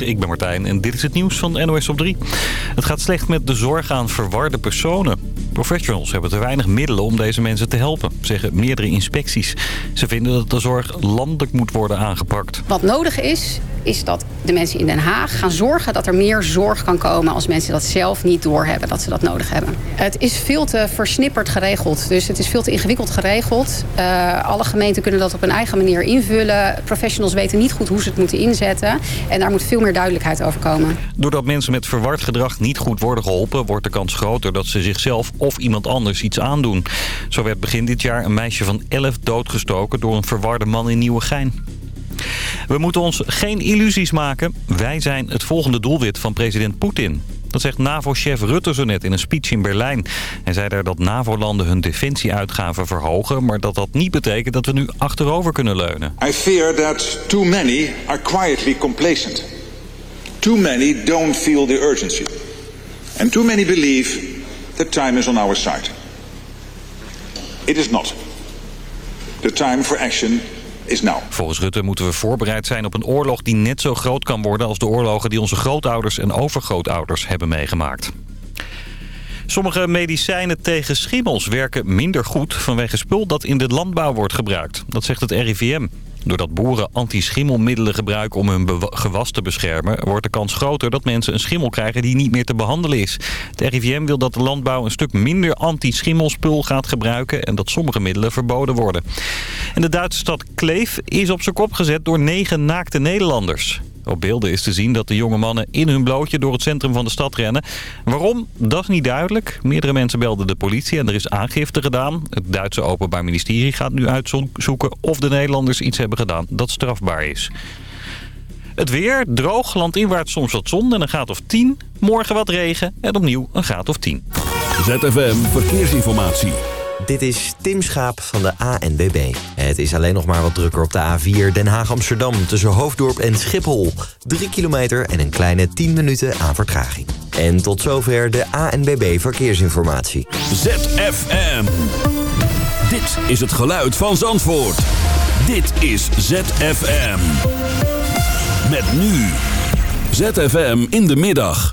Ik ben Martijn en dit is het nieuws van NOS op 3. Het gaat slecht met de zorg aan verwarde personen. Professionals hebben te weinig middelen om deze mensen te helpen, zeggen meerdere inspecties. Ze vinden dat de zorg landelijk moet worden aangepakt. Wat nodig is, is dat de mensen in Den Haag gaan zorgen dat er meer zorg kan komen als mensen dat zelf niet doorhebben dat ze dat nodig hebben. Het is veel te versnipperd geregeld, dus het is veel te ingewikkeld geregeld. Uh, alle gemeenten kunnen dat op een eigen manier invullen. Professionals weten niet goed hoe ze het moeten inzetten en daar moet veel meer duidelijkheid over komen. Doordat mensen met verward gedrag niet goed worden geholpen, wordt de kans groter dat ze zichzelf of iemand anders iets aandoen. Zo werd begin dit jaar een meisje van 11 doodgestoken door een verwarde man in Nieuwegein. We moeten ons geen illusies maken. Wij zijn het volgende doelwit van president Poetin. Dat zegt NAVO-chef Rutte zo net in een speech in Berlijn. Hij zei daar dat NAVO-landen hun defensieuitgaven verhogen... maar dat dat niet betekent dat we nu achterover kunnen leunen. I fear that too many are quietly complacent. Too many don't feel the urgency. And too many believe that time is on our side. It is not. The time for action is now. Volgens Rutte moeten we voorbereid zijn op een oorlog die net zo groot kan worden... als de oorlogen die onze grootouders en overgrootouders hebben meegemaakt. Sommige medicijnen tegen schimmels werken minder goed vanwege spul dat in de landbouw wordt gebruikt. Dat zegt het RIVM. Doordat boeren anti-schimmelmiddelen gebruiken om hun gewas te beschermen... wordt de kans groter dat mensen een schimmel krijgen die niet meer te behandelen is. Het RIVM wil dat de landbouw een stuk minder anti-schimmelspul gaat gebruiken... en dat sommige middelen verboden worden. En de Duitse stad Kleef is op zijn kop gezet door negen naakte Nederlanders. Op beelden is te zien dat de jonge mannen in hun blootje door het centrum van de stad rennen. Waarom? Dat is niet duidelijk. Meerdere mensen belden de politie en er is aangifte gedaan. Het Duitse Openbaar Ministerie gaat nu uitzoeken of de Nederlanders iets hebben gedaan dat strafbaar is. Het weer, droog, landinwaarts soms wat zon en een graad of 10. Morgen wat regen en opnieuw een graad of 10. ZFM Verkeersinformatie. Dit is Tim Schaap van de ANBB. Het is alleen nog maar wat drukker op de A4 Den Haag-Amsterdam... tussen Hoofddorp en Schiphol. 3 kilometer en een kleine 10 minuten aan vertraging. En tot zover de ANBB Verkeersinformatie. ZFM. Dit is het geluid van Zandvoort. Dit is ZFM. Met nu. ZFM in de middag.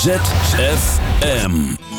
ZFM.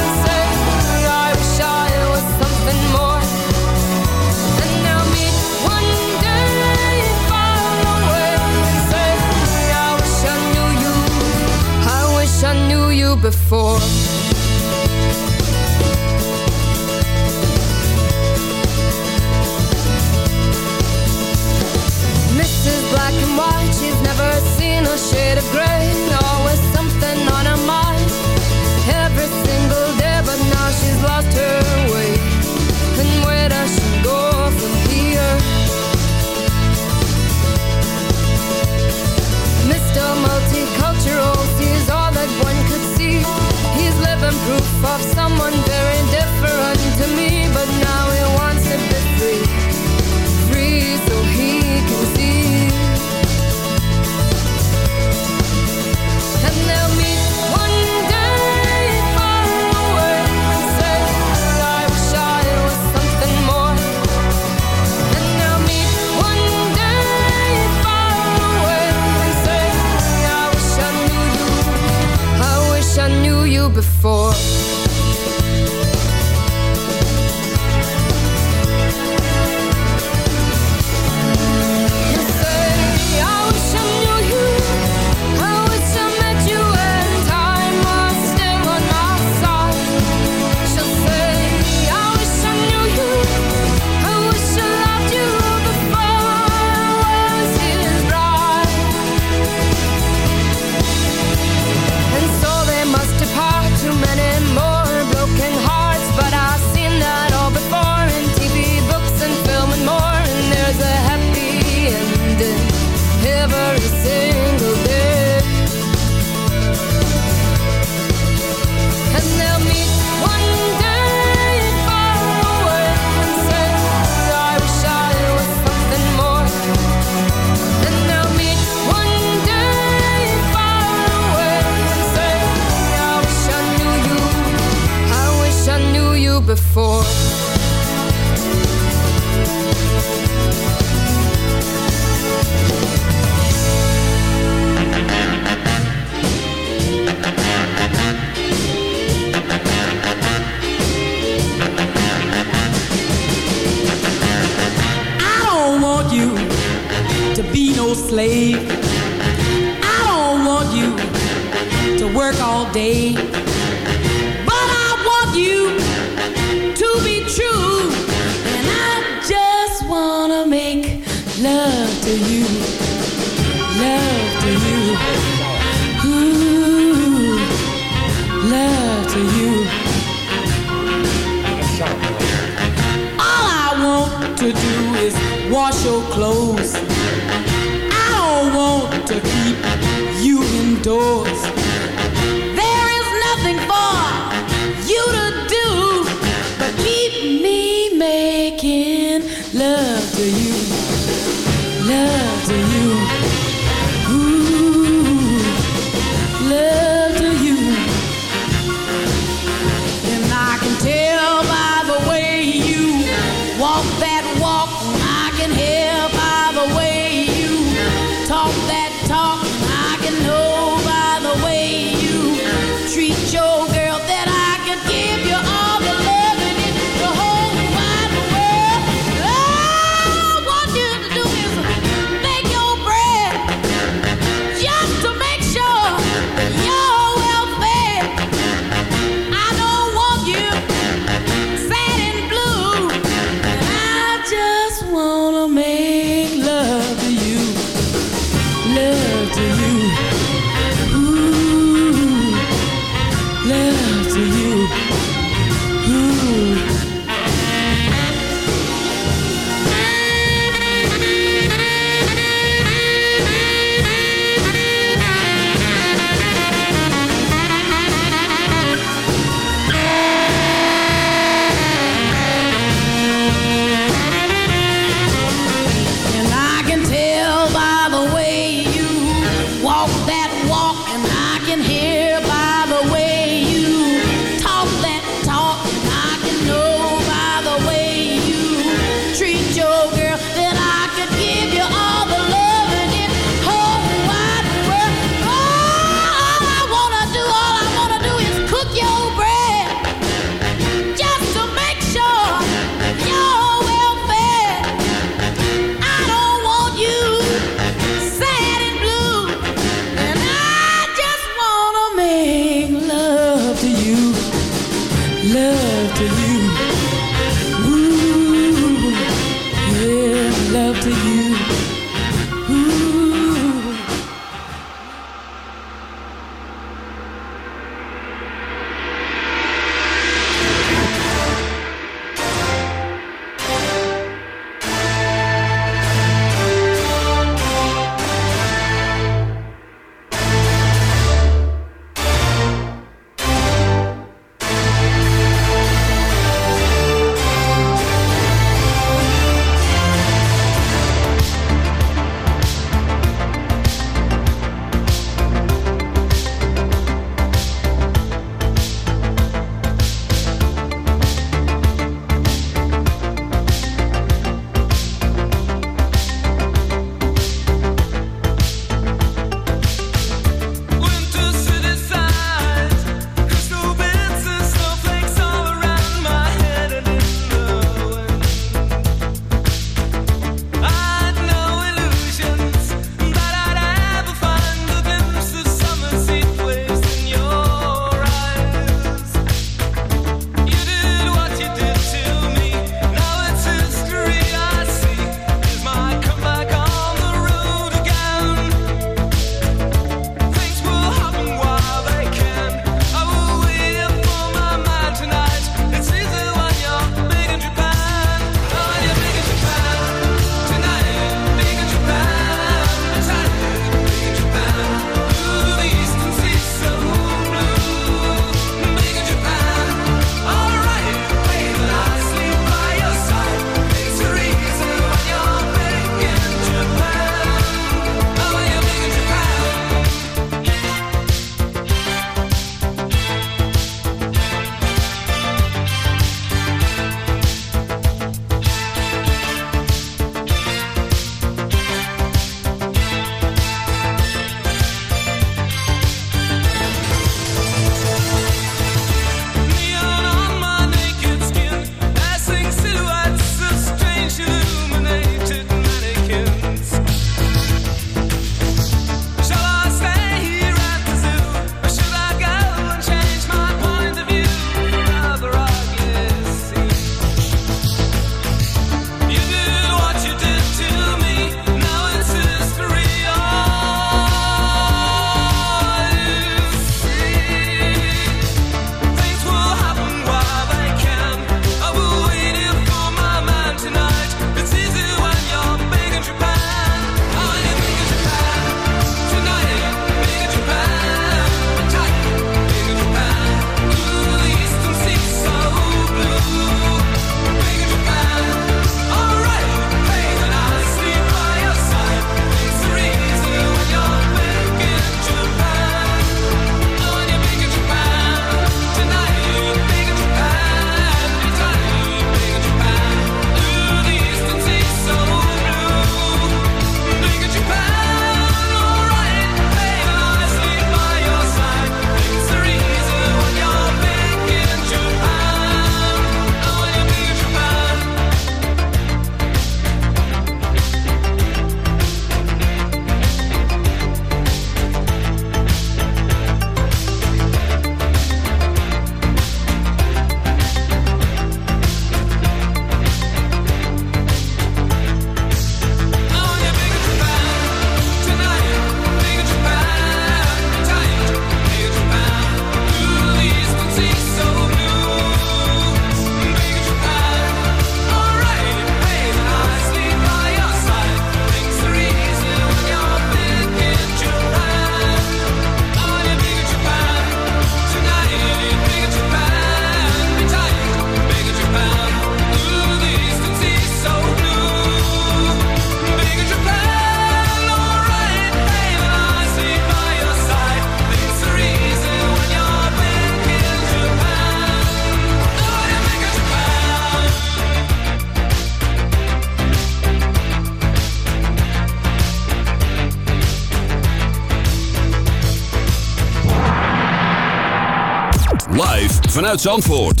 Vanuit Zandvoort.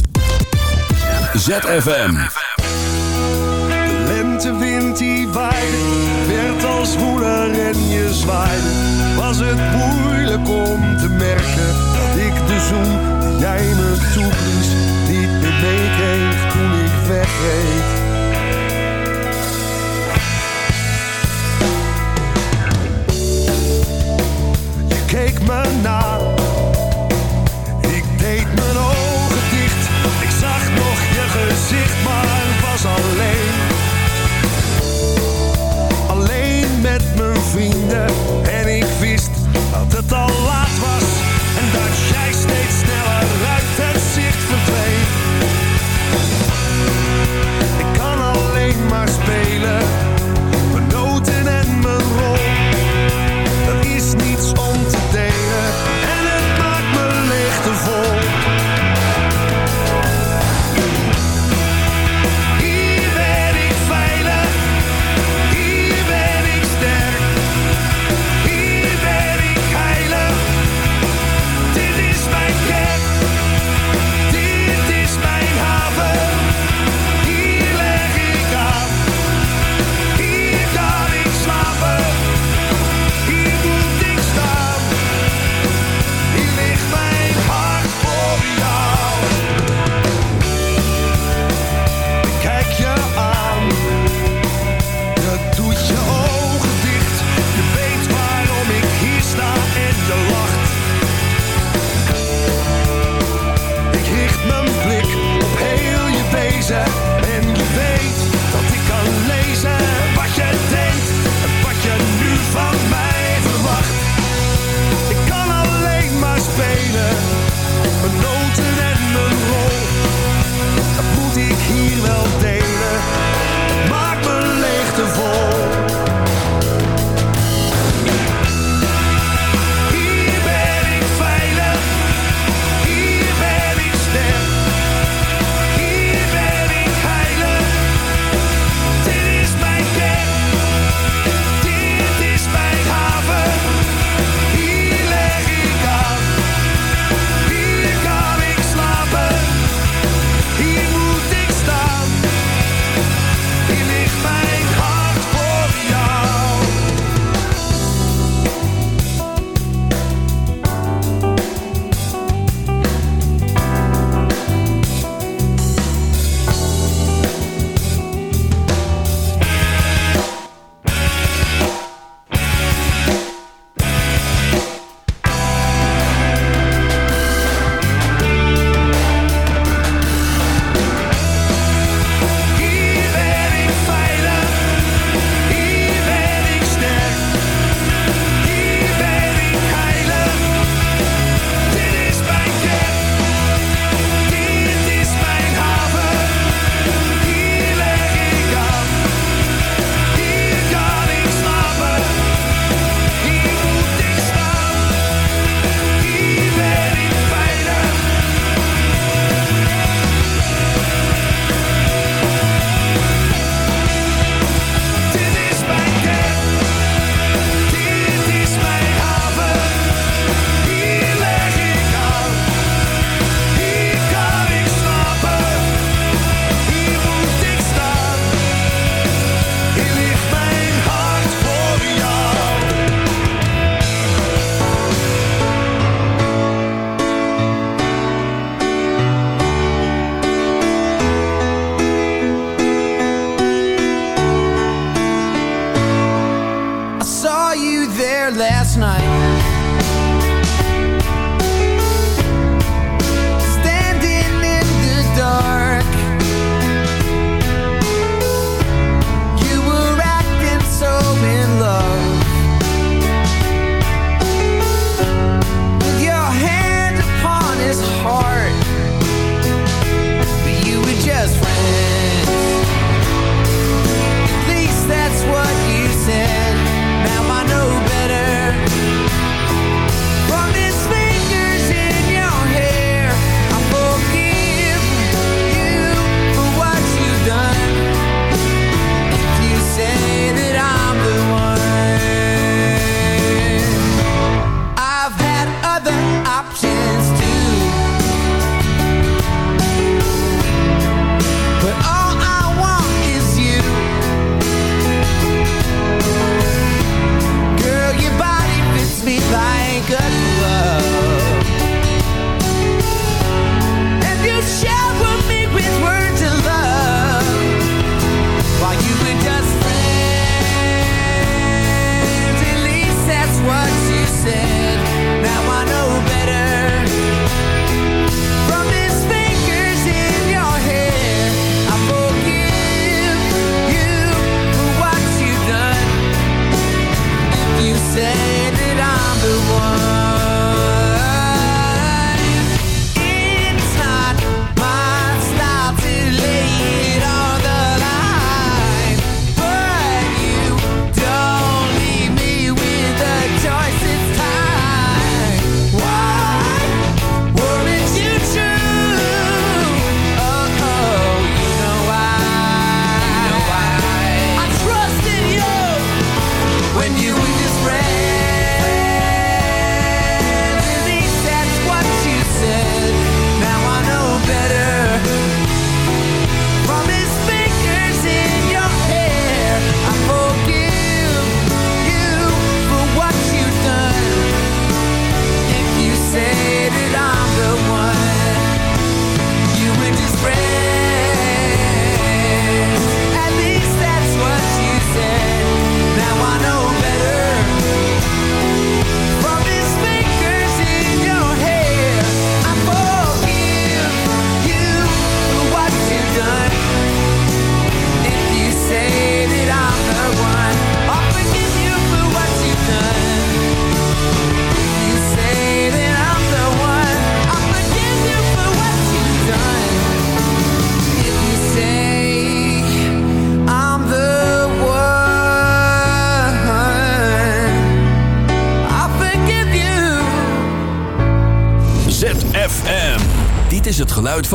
ZFM. De lentewind die waaide, werd als woeler en je zwaaide. Was het moeilijk om te merken dat ik de zoen die jij me toeblies niet meer meekreeg toen ik wegreed.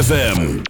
ZFM.